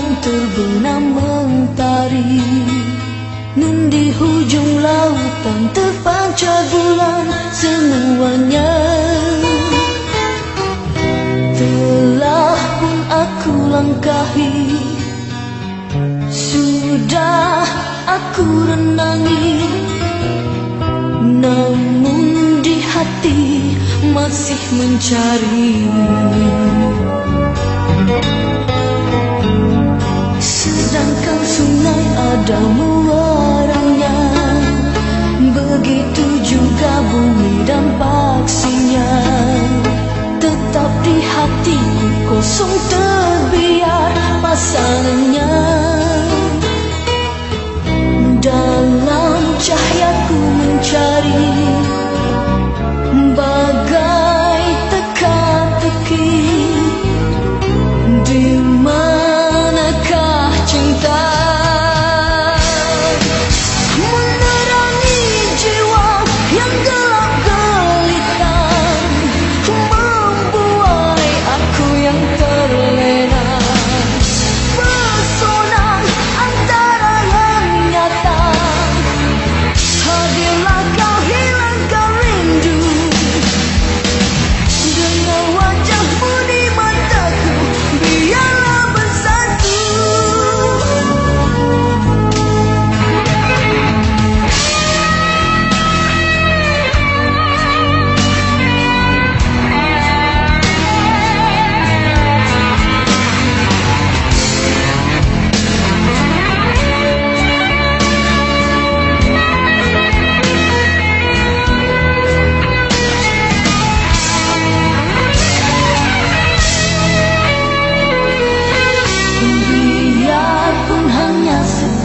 Hancur benang mentari. Nun di hujung lautan terpancar bulan Semuanya. Telah pun aku langkahi. Sudah aku renangi. Namun di hati masih mencari. padamu orangnya Begitu juga bumi dan paksinya. Tetap di hatiku kosong terbiar pasangannya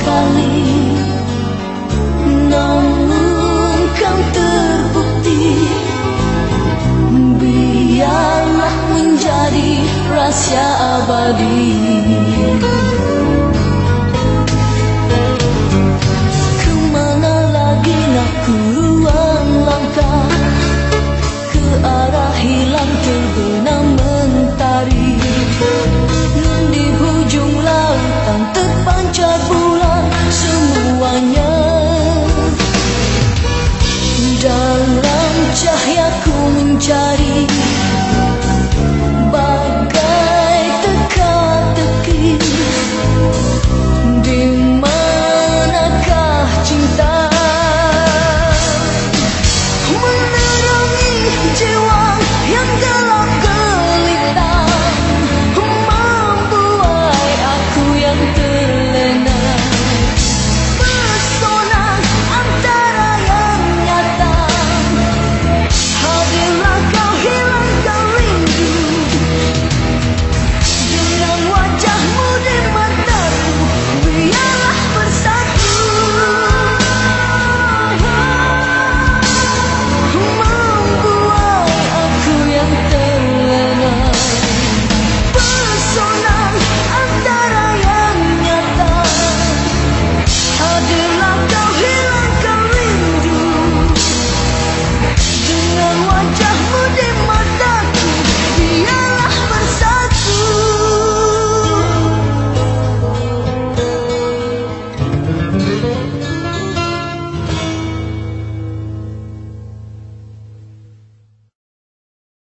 sekali Namun kau terbukti Biarlah menjadi rahasia abadi.